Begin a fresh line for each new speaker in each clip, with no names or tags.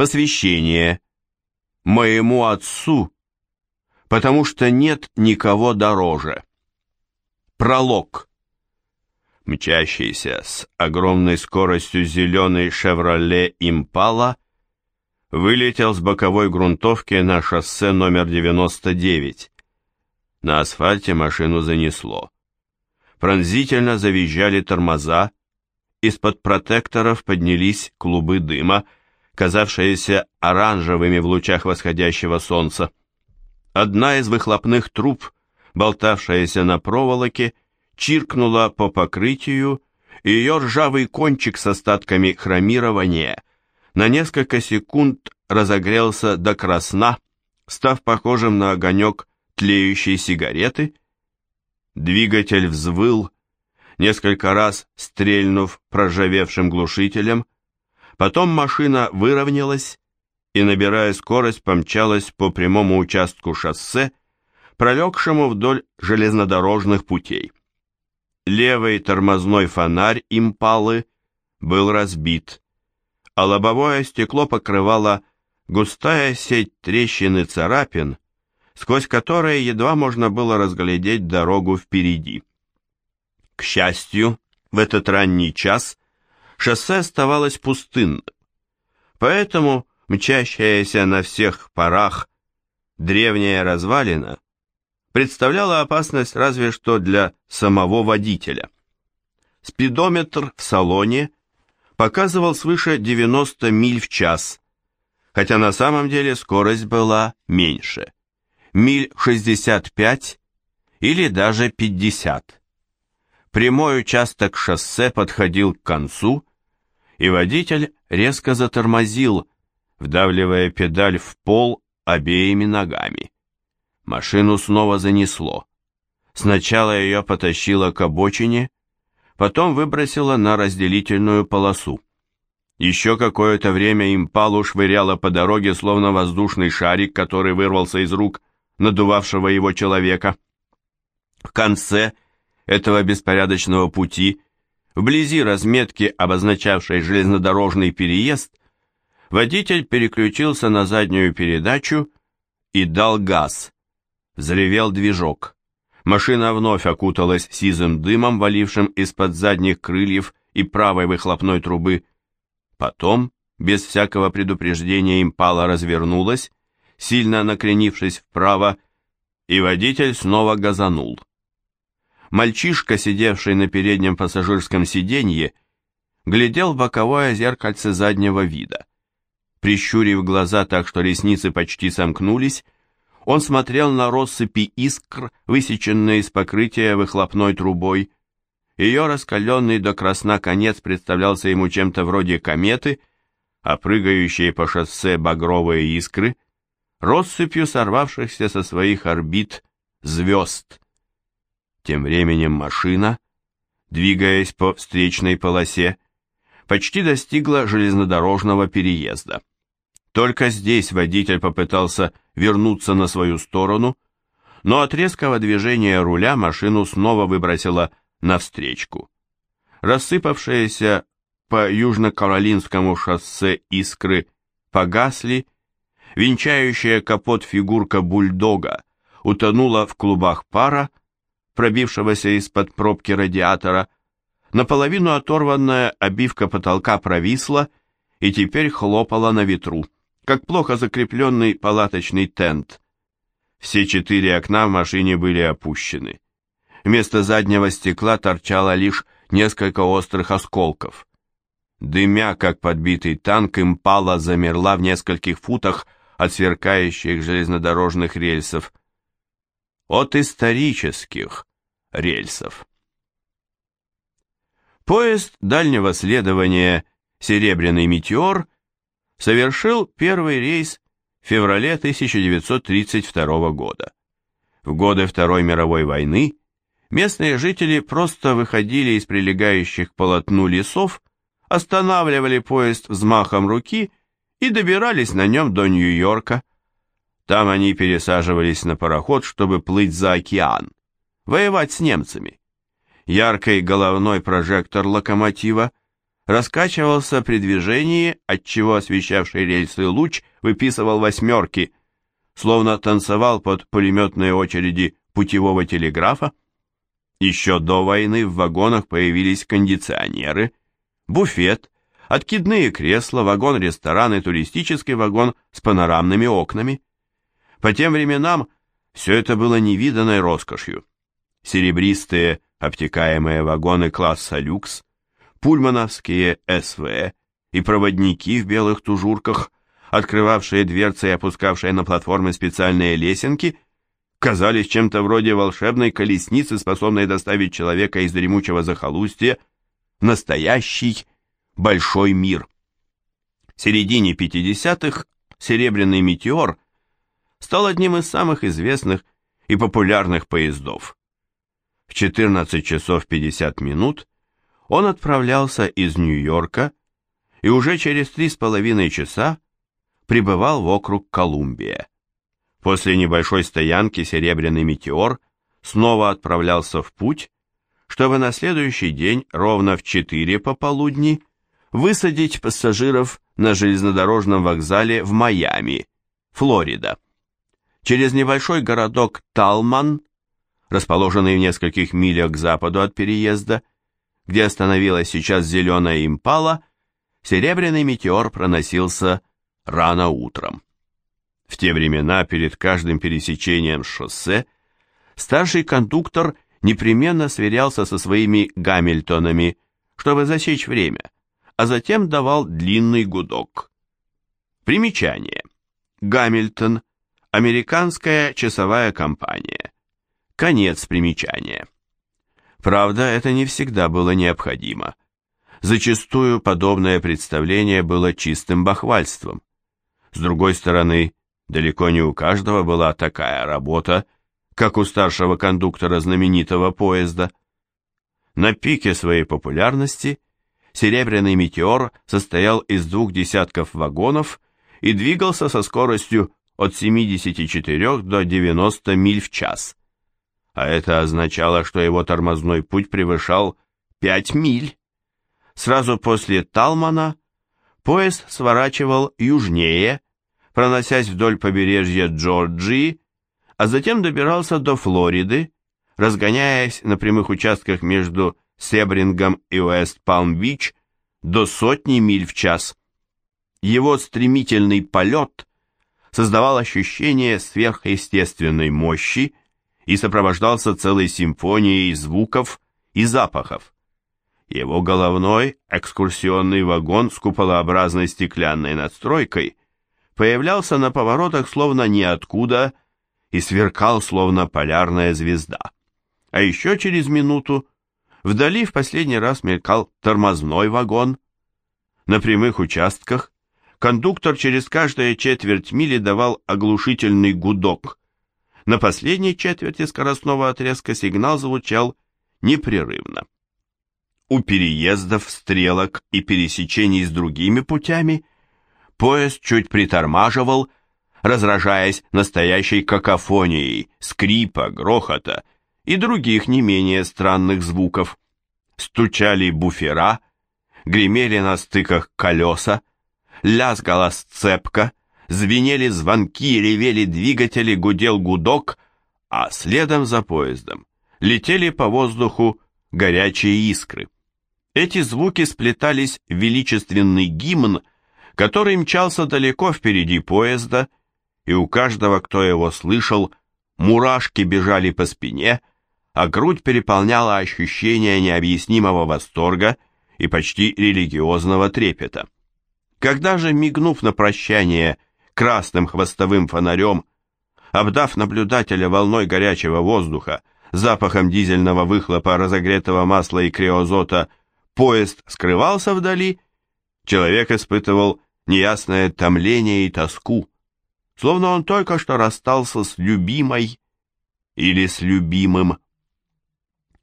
Посвящение. Моему отцу, потому что нет никого дороже. Пролог. Мчащийся с огромной скоростью зеленый «Шевроле Импала» вылетел с боковой грунтовки на шоссе номер 99. На асфальте машину занесло. Пронзительно завизжали тормоза, из-под протекторов поднялись клубы дыма, казавшиеся оранжевыми в лучах восходящего солнца. Одна из выхлопных труб, болтавшаяся на проволоке, чиркнула по покрытию, и ее ржавый кончик с остатками хромирования на несколько секунд разогрелся до красна, став похожим на огонек тлеющей сигареты. Двигатель взвыл, несколько раз стрельнув проржавевшим глушителем, Потом машина выровнялась и, набирая скорость, помчалась по прямому участку шоссе, пролегшему вдоль железнодорожных путей. Левый тормозной фонарь импалы был разбит, а лобовое стекло покрывало густая сеть трещин и царапин, сквозь которые едва можно было разглядеть дорогу впереди. К счастью, в этот ранний час шоссе оставалось пустынным. Поэтому мчащаяся на всех парах древняя развалина представляла опасность разве что для самого водителя. Спидометр в салоне показывал свыше 90 миль в час, хотя на самом деле скорость была меньше, миль 65 или даже 50. Прямой участок шоссе подходил к концу, и водитель резко затормозил, вдавливая педаль в пол обеими ногами. Машину снова занесло. Сначала ее потащило к обочине, потом выбросило на разделительную полосу. Еще какое-то время импалу швыряло по дороге, словно воздушный шарик, который вырвался из рук надувавшего его человека. В конце этого беспорядочного пути Вблизи разметки, обозначавшей железнодорожный переезд, водитель переключился на заднюю передачу и дал газ. Взревел движок. Машина вновь окуталась сизым дымом, валившим из-под задних крыльев и правой выхлопной трубы. Потом, без всякого предупреждения, импала развернулась, сильно накренившись вправо, и водитель снова газанул. Мальчишка, сидевший на переднем пассажирском сиденье, глядел в боковое зеркальце заднего вида. Прищурив глаза так, что ресницы почти сомкнулись, он смотрел на россыпи искр, высеченные из покрытия выхлопной трубой. Ее раскаленный до красна конец представлялся ему чем-то вроде кометы, а прыгающие по шоссе багровые искры — россыпью сорвавшихся со своих орбит звезд. Тем временем машина, двигаясь по встречной полосе, почти достигла железнодорожного переезда. Только здесь водитель попытался вернуться на свою сторону, но от резкого движения руля машину снова выбросило навстречку. Рассыпавшиеся по Южно-Каролинскому шоссе искры погасли, венчающая капот фигурка бульдога утонула в клубах пара, пробившегося из-под пробки радиатора, наполовину оторванная обивка потолка провисла и теперь хлопала на ветру, как плохо закрепленный палаточный тент. Все четыре окна в машине были опущены. Вместо заднего стекла торчало лишь несколько острых осколков. Дымя, как подбитый танк, импала замерла в нескольких футах от сверкающих железнодорожных рельсов. От исторических, рельсов. Поезд дальнего следования «Серебряный метеор» совершил первый рейс в феврале 1932 года. В годы Второй мировой войны местные жители просто выходили из прилегающих к полотну лесов, останавливали поезд взмахом руки и добирались на нем до Нью-Йорка. Там они пересаживались на пароход, чтобы плыть за океан воевать с немцами. Яркий головной прожектор локомотива раскачивался при движении, отчего освещавший рельсы луч выписывал восьмерки, словно танцевал под пулеметные очереди путевого телеграфа. Еще до войны в вагонах появились кондиционеры, буфет, откидные кресла, вагон-ресторан и туристический вагон с панорамными окнами. По тем временам все это было невиданной роскошью. Серебристые обтекаемые вагоны класса люкс, пульмановские СВ и проводники в белых тужурках, открывавшие дверцы и опускавшие на платформы специальные лесенки, казались чем-то вроде волшебной колесницы, способной доставить человека из дремучего захолустья в настоящий большой мир. В середине 50-х «Серебряный метеор» стал одним из самых известных и популярных поездов. В 14 часов 50 минут он отправлялся из Нью-Йорка и уже через три с половиной часа прибывал в округ Колумбия. После небольшой стоянки «Серебряный метеор» снова отправлялся в путь, чтобы на следующий день ровно в 4 пополудни высадить пассажиров на железнодорожном вокзале в Майами, Флорида. Через небольшой городок Талман расположенный в нескольких милях к западу от переезда, где остановилась сейчас зеленая импала, серебряный метеор проносился рано утром. В те времена перед каждым пересечением шоссе старший кондуктор непременно сверялся со своими гамильтонами, чтобы засечь время, а затем давал длинный гудок. Примечание. Гамильтон – американская часовая компания. Конец примечания. Правда, это не всегда было необходимо. Зачастую подобное представление было чистым бахвальством. С другой стороны, далеко не у каждого была такая работа, как у старшего кондуктора знаменитого поезда. На пике своей популярности «Серебряный метеор» состоял из двух десятков вагонов и двигался со скоростью от 74 до 90 миль в час а это означало, что его тормозной путь превышал 5 миль. Сразу после Талмана поезд сворачивал южнее, проносясь вдоль побережья Джорджии, а затем добирался до Флориды, разгоняясь на прямых участках между Себрингом и Уэст-Палм-Бич до сотни миль в час. Его стремительный полет создавал ощущение сверхъестественной мощи, и сопровождался целой симфонией звуков и запахов. Его головной экскурсионный вагон с куполообразной стеклянной надстройкой появлялся на поворотах словно ниоткуда и сверкал словно полярная звезда. А еще через минуту вдали в последний раз мелькал тормозной вагон. На прямых участках кондуктор через каждые четверть мили давал оглушительный гудок, на последней четверти скоростного отрезка сигнал звучал непрерывно. У переездов, стрелок и пересечений с другими путями поезд чуть притормаживал, разражаясь настоящей какофонией скрипа, грохота и других не менее странных звуков. Стучали буфера, гремели на стыках колеса, лязгала сцепка, звенели звонки, ревели двигатели, гудел гудок, а следом за поездом летели по воздуху горячие искры. Эти звуки сплетались в величественный гимн, который мчался далеко впереди поезда, и у каждого, кто его слышал, мурашки бежали по спине, а грудь переполняла ощущение необъяснимого восторга и почти религиозного трепета. Когда же, мигнув на прощание, красным хвостовым фонарем, обдав наблюдателя волной горячего воздуха, запахом дизельного выхлопа, разогретого масла и криозота, поезд скрывался вдали, человек испытывал неясное томление и тоску, словно он только что расстался с любимой или с любимым.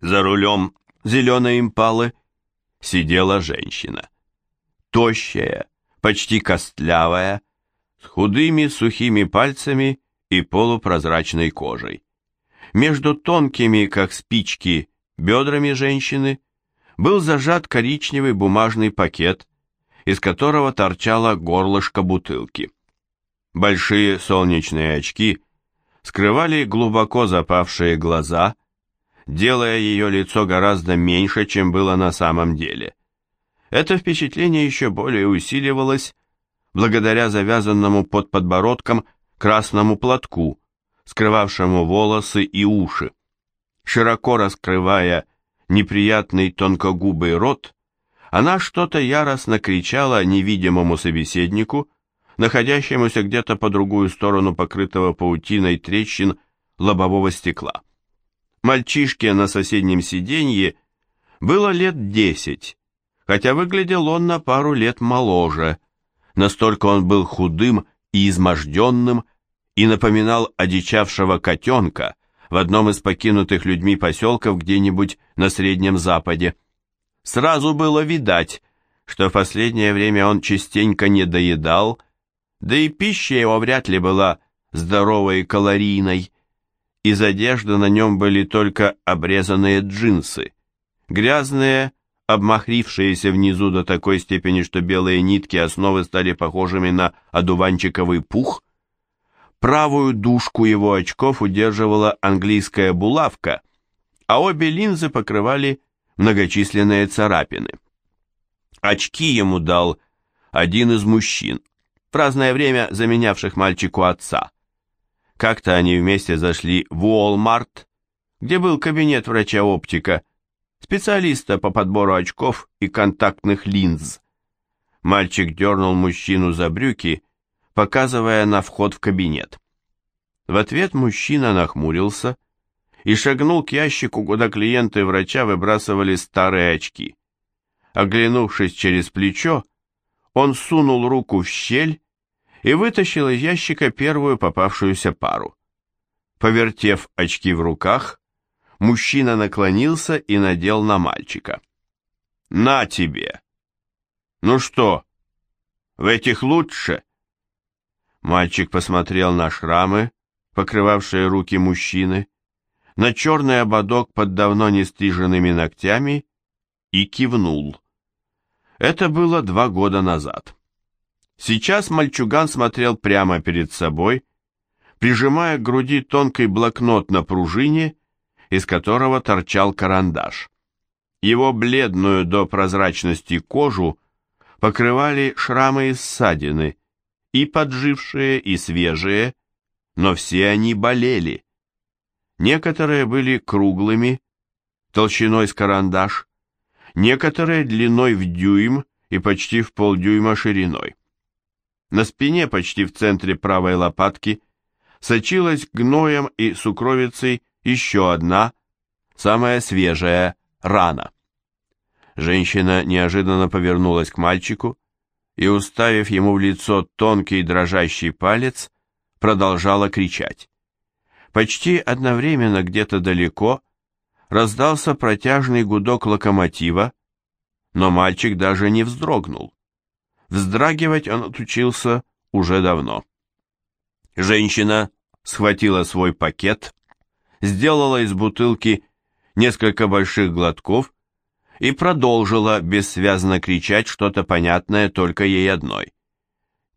За рулем зеленой импалы сидела женщина, тощая, почти костлявая, с худыми сухими пальцами и полупрозрачной кожей. Между тонкими, как спички, бедрами женщины был зажат коричневый бумажный пакет, из которого торчало горлышко бутылки. Большие солнечные очки скрывали глубоко запавшие глаза, делая ее лицо гораздо меньше, чем было на самом деле. Это впечатление еще более усиливалось благодаря завязанному под подбородком красному платку, скрывавшему волосы и уши. Широко раскрывая неприятный тонкогубый рот, она что-то яростно кричала невидимому собеседнику, находящемуся где-то по другую сторону покрытого паутиной трещин лобового стекла. Мальчишке на соседнем сиденье было лет десять, хотя выглядел он на пару лет моложе, настолько он был худым и изможденным и напоминал одичавшего котенка в одном из покинутых людьми поселков где-нибудь на Среднем Западе. Сразу было видать, что в последнее время он частенько недоедал, да и пища его вряд ли была здоровой и калорийной. Из одежды на нем были только обрезанные джинсы, грязные, обмахрившиеся внизу до такой степени, что белые нитки основы стали похожими на одуванчиковый пух. Правую дужку его очков удерживала английская булавка, а обе линзы покрывали многочисленные царапины. Очки ему дал один из мужчин, в разное время заменявших мальчику отца. Как-то они вместе зашли в Уолмарт, где был кабинет врача-оптика, специалиста по подбору очков и контактных линз. Мальчик дернул мужчину за брюки, показывая на вход в кабинет. В ответ мужчина нахмурился и шагнул к ящику, куда клиенты врача выбрасывали старые очки. Оглянувшись через плечо, он сунул руку в щель и вытащил из ящика первую попавшуюся пару. Повертев очки в руках, Мужчина наклонился и надел на мальчика. «На тебе!» «Ну что, в этих лучше?» Мальчик посмотрел на шрамы, покрывавшие руки мужчины, на черный ободок под давно не стриженными ногтями и кивнул. Это было два года назад. Сейчас мальчуган смотрел прямо перед собой, прижимая к груди тонкий блокнот на пружине из которого торчал карандаш. Его бледную до прозрачности кожу покрывали шрамы и ссадины, и поджившие, и свежие, но все они болели. Некоторые были круглыми, толщиной с карандаш, некоторые длиной в дюйм и почти в полдюйма шириной. На спине, почти в центре правой лопатки, сочилась гноем и сукровицей еще одна, самая свежая, рана. Женщина неожиданно повернулась к мальчику и, уставив ему в лицо тонкий дрожащий палец, продолжала кричать. Почти одновременно где-то далеко раздался протяжный гудок локомотива, но мальчик даже не вздрогнул. Вздрагивать он отучился уже давно. Женщина схватила свой пакет сделала из бутылки несколько больших глотков и продолжила бессвязно кричать что-то понятное только ей одной.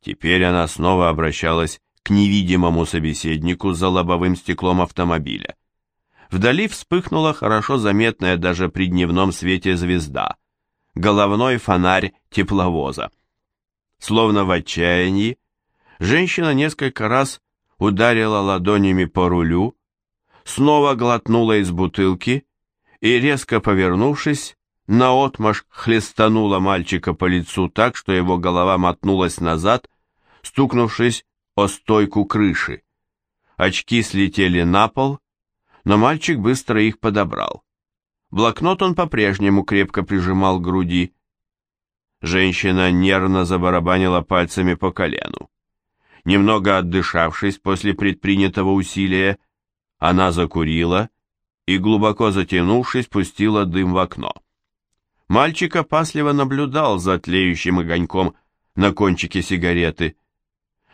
Теперь она снова обращалась к невидимому собеседнику за лобовым стеклом автомобиля. Вдали вспыхнула хорошо заметная даже при дневном свете звезда, головной фонарь тепловоза. Словно в отчаянии, женщина несколько раз ударила ладонями по рулю, снова глотнула из бутылки и, резко повернувшись, наотмашь хлестанула мальчика по лицу так, что его голова мотнулась назад, стукнувшись о стойку крыши. Очки слетели на пол, но мальчик быстро их подобрал. Блокнот он по-прежнему крепко прижимал к груди. Женщина нервно забарабанила пальцами по колену. Немного отдышавшись после предпринятого усилия, она закурила и, глубоко затянувшись, пустила дым в окно. Мальчик опасливо наблюдал за тлеющим огоньком на кончике сигареты.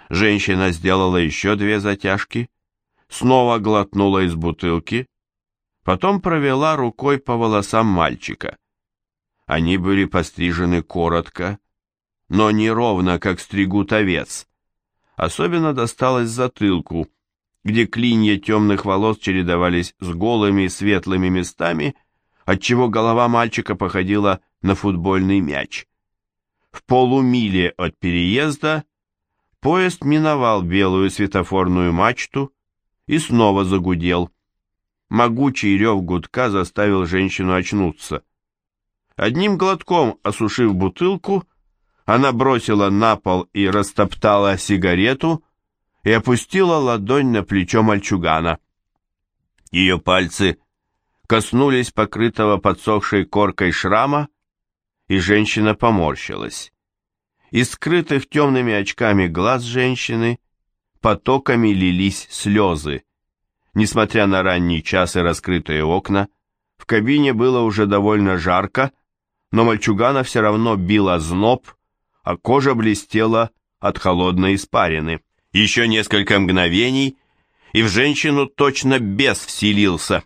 Женщина сделала еще две затяжки, снова глотнула из бутылки, потом провела рукой по волосам мальчика. Они были пострижены коротко, но не ровно, как стригут овец. Особенно досталось затылку, где клинья темных волос чередовались с голыми светлыми местами, отчего голова мальчика походила на футбольный мяч. В полумиле от переезда поезд миновал белую светофорную мачту и снова загудел. Могучий рев гудка заставил женщину очнуться. Одним глотком осушив бутылку, она бросила на пол и растоптала сигарету и опустила ладонь на плечо мальчугана. Ее пальцы коснулись покрытого подсохшей коркой шрама, и женщина поморщилась. Из скрытых темными очками глаз женщины потоками лились слезы. Несмотря на ранний час и раскрытые окна, в кабине было уже довольно жарко, но мальчугана все равно била зноб, а кожа блестела от холодной испарины. Еще несколько мгновений, и в женщину точно бес вселился.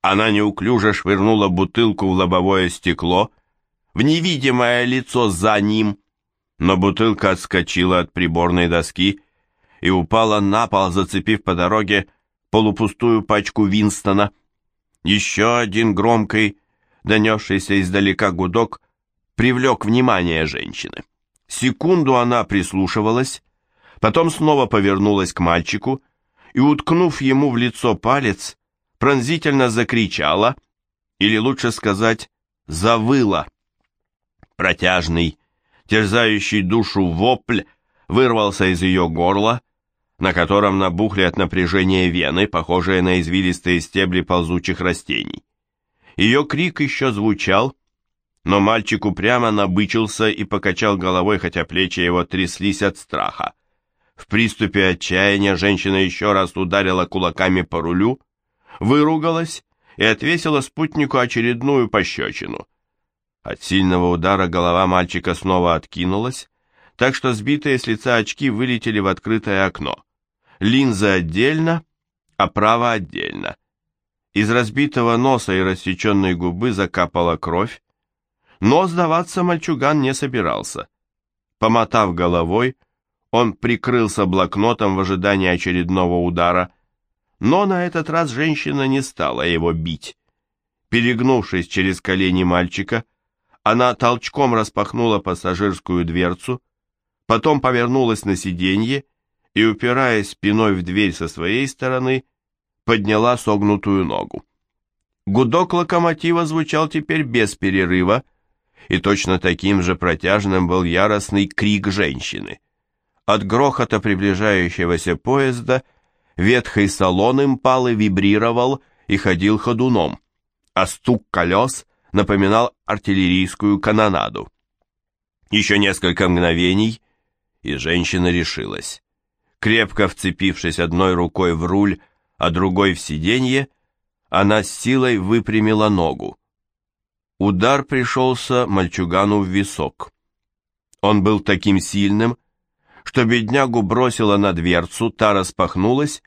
Она неуклюже швырнула бутылку в лобовое стекло, в невидимое лицо за ним, но бутылка отскочила от приборной доски и упала на пол, зацепив по дороге полупустую пачку Винстона. Еще один громкий, донесшийся издалека гудок, привлек внимание женщины. Секунду она прислушивалась, потом снова повернулась к мальчику и, уткнув ему в лицо палец, пронзительно закричала, или лучше сказать, завыла. Протяжный, терзающий душу вопль вырвался из ее горла, на котором набухли от напряжения вены, похожие на извилистые стебли ползучих растений. Ее крик еще звучал, но мальчик упрямо набычился и покачал головой, хотя плечи его тряслись от страха. В приступе отчаяния женщина еще раз ударила кулаками по рулю, выругалась и отвесила спутнику очередную пощечину. От сильного удара голова мальчика снова откинулась, так что сбитые с лица очки вылетели в открытое окно. Линзы отдельно, а право отдельно. Из разбитого носа и рассеченной губы закапала кровь, но сдаваться мальчуган не собирался. Помотав головой, он прикрылся блокнотом в ожидании очередного удара, но на этот раз женщина не стала его бить. Перегнувшись через колени мальчика, она толчком распахнула пассажирскую дверцу, потом повернулась на сиденье и, упираясь спиной в дверь со своей стороны, подняла согнутую ногу. Гудок локомотива звучал теперь без перерыва, и точно таким же протяжным был яростный крик женщины. От грохота приближающегося поезда ветхий салон импалы вибрировал и ходил ходуном, а стук колес напоминал артиллерийскую канонаду. Еще несколько мгновений, и женщина решилась. Крепко вцепившись одной рукой в руль, а другой в сиденье, она с силой выпрямила ногу. Удар пришелся мальчугану в висок. Он был таким сильным, что беднягу бросило на дверцу, та распахнулась,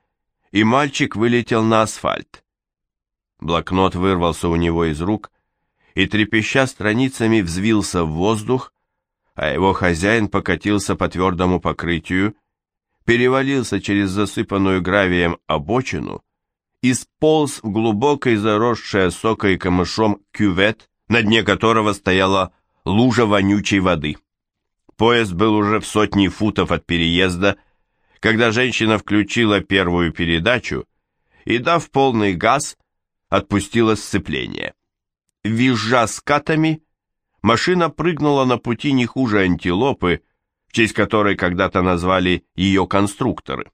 и мальчик вылетел на асфальт. Блокнот вырвался у него из рук, и, трепеща страницами, взвился в воздух, а его хозяин покатился по твердому покрытию, перевалился через засыпанную гравием обочину и сполз в глубокой заросшее сокой камышом кювет, на дне которого стояла лужа вонючей воды. Поезд был уже в сотни футов от переезда, когда женщина включила первую передачу и, дав полный газ, отпустила сцепление. Визжа скатами, машина прыгнула на пути не хуже антилопы, в честь которой когда-то назвали ее конструкторы.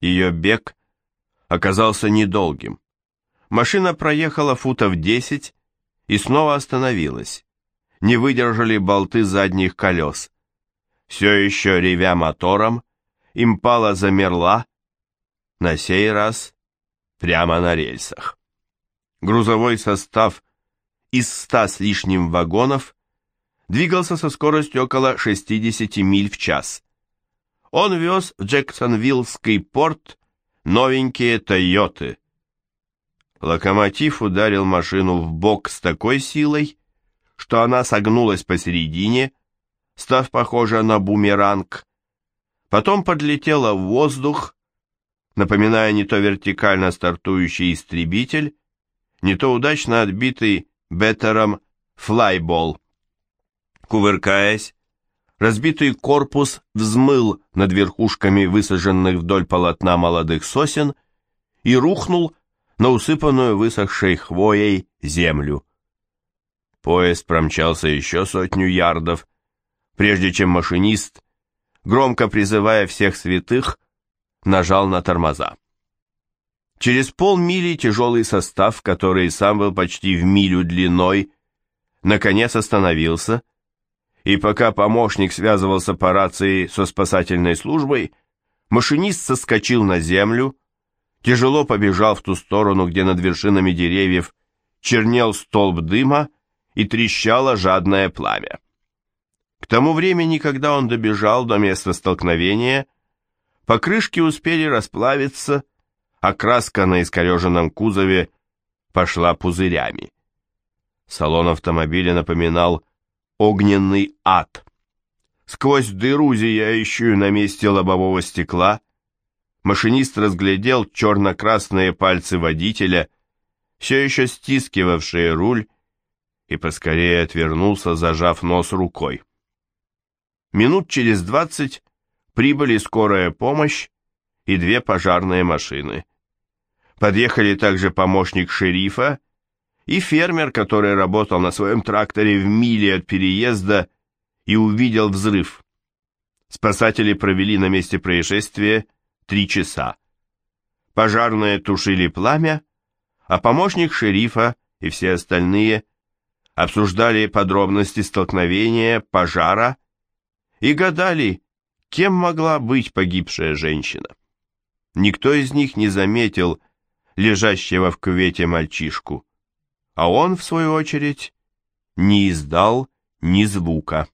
Ее бег оказался недолгим. Машина проехала футов десять и снова остановилась. Не выдержали болты задних колес. Все еще ревя мотором, импала замерла, на сей раз прямо на рельсах. Грузовой состав из ста с лишним вагонов двигался со скоростью около 60 миль в час. Он вез в Джексонвиллский порт новенькие «Тойоты». Локомотив ударил машину в бок с такой силой, что она согнулась посередине, став похожа на бумеранг, потом подлетела в воздух, напоминая не то вертикально стартующий истребитель, не то удачно отбитый беттером флайбол. Кувыркаясь, разбитый корпус взмыл над верхушками высаженных вдоль полотна молодых сосен и рухнул на усыпанную высохшей хвоей землю. Поезд промчался еще сотню ярдов, прежде чем машинист, громко призывая всех святых, нажал на тормоза. Через полмили тяжелый состав, который сам был почти в милю длиной, наконец остановился, и пока помощник связывался по рации со спасательной службой, машинист соскочил на землю, тяжело побежал в ту сторону, где над вершинами деревьев чернел столб дыма и трещало жадное пламя. К тому времени, когда он добежал до места столкновения, покрышки успели расплавиться, а краска на искореженном кузове пошла пузырями. Салон автомобиля напоминал огненный ад. Сквозь дыру, зияющую на месте лобового стекла, машинист разглядел черно-красные пальцы водителя, все еще стискивавшие руль, и поскорее отвернулся, зажав нос рукой. Минут через двадцать прибыли скорая помощь и две пожарные машины. Подъехали также помощник шерифа и фермер, который работал на своем тракторе в миле от переезда и увидел взрыв. Спасатели провели на месте происшествия три часа. Пожарные тушили пламя, а помощник шерифа и все остальные обсуждали подробности столкновения, пожара и гадали, кем могла быть погибшая женщина. Никто из них не заметил лежащего в кювете мальчишку а он, в свою очередь, не издал ни звука.